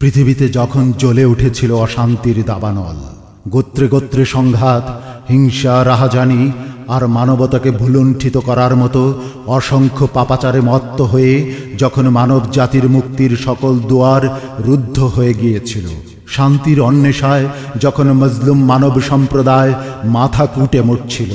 পৃথিবীতে যখন জ্বলে উঠেছিল অশান্তির দাবানল, গোত্রে গোত্রে সংঘাত, হিংসা, রাহাজানি, আর মানবতাকে ভুলুণ্ঠিত করার মতো অসংখ্য পাপাচারে মত্ত হয়ে যখন মানব জাতির মুক্তির সকল দুয়ার রুদ্ধ হয়ে গিয়েছিল, শান্তির অন্বেষায় যখন মজলুম মানব সম্প্রদায় মাথা কুটে মরছিল,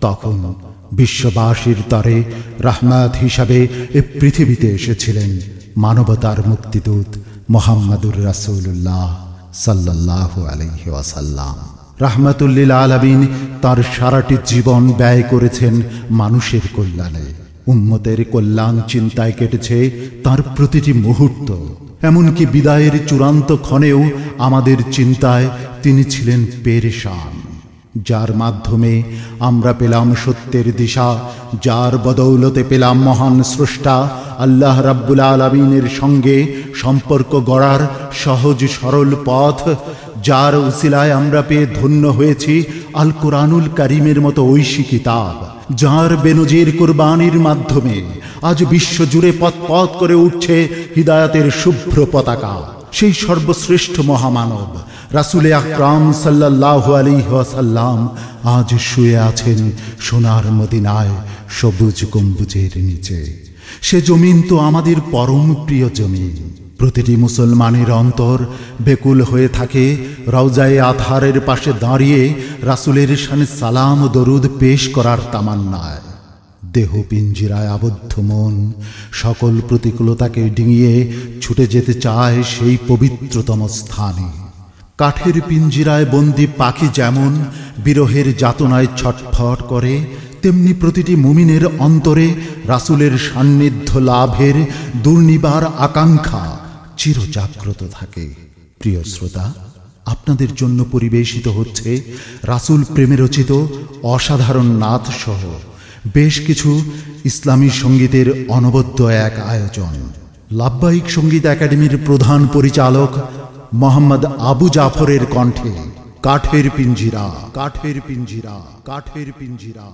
তখন বিশ্ববাসীর তরে রাহমাত হিসাবে এ পৃথিবীতে এসেছিলেন মানবতার মুক্তিদূত মোহাম্মদুর রাসূলুল্লাহ সাল্লাহ আলহি ওয়াসাল্লাম। রাহমাতুল্লিল আলামিন তার সারাটি জীবন ব্যয় করেছেন মানুষের কল্যাণে। উম্মতের কল্যাণ চিন্তায় কেটেছে তার প্রতিটি মুহূর্ত। এমনকি বিদায়ের চূড়ান্ত ক্ষণেও আমাদের চিন্তায় তিনি ছিলেন পেরেশান। যার মাধ্যমে আমরা পেলাম সত্যের দিশা, যার বদৌলতে পেলাম মহান স্রষ্টা, আল্লাহ রাব্বুল আলমিনের সঙ্গে সম্পর্ক গড়ার সহজ সরল পথ, যার উসিলায় আমরা পেয়ে ধন্য হয়েছি আল কোরআনুল করিমের মতো ঐশী কিতাব, যার বেনজির কুরবানির মাধ্যমে আজ বিশ্বজুড়ে পথ পথ করে উঠছে হিদায়াতের শুভ্র পতাকা, সেই সর্বশ্রেষ্ঠ মহামানব রাসুলে আকরাম সাল্লাহ আলী আলিহাসাল্লাম আজ শুয়ে আছেন সোনার মদিনায় সবুজ গম্বুজের নিচে। সে জমিন তো আমাদের পরম প্রিয় জমিন। প্রতিটি মুসলমানের অন্তর বেকুল হয়ে থাকে, রওজায়ে আধারের পাশে দাঁড়িয়ে রাসুলের সানে সালাম দরুদ পেশ করার তামান্নায়। দেহ পিঞ্জিরায় আবদ্ধ মন, সকল প্রতিকূলতাকে ডিঙিয়ে ছুটে যেতে চায় সেই পবিত্রতম স্থানে। কাঠের পিঞ্জিরায় বন্দি পাখি যেমন বিরহের যাতনায় ছটফট করে, তেমনি প্রতিটি মুমিনের অন্তরে রাসুলের সান্নিধ্য লাভের দুর্নিবার আকাঙ্ক্ষা চিরজাগ্রত থাকে। প্রিয় শ্রোতা, আপনাদের জন্য পরিবেশিত হচ্ছে রাসুল প্রেমে রচিত অসাধারণ নাথ সহ বেশ কিছু ইসলামী সঙ্গীতের অনবদ্য এক আয়োজন। লাভবাহিক সংগীত একাডেমির প্রধান পরিচালক মোহাম্মদ আবু জাফরের কণ্ঠে কাঠের পিঞ্জিরা কাঠের পিঞ্জিরা কাঠের পিঞ্জিরা।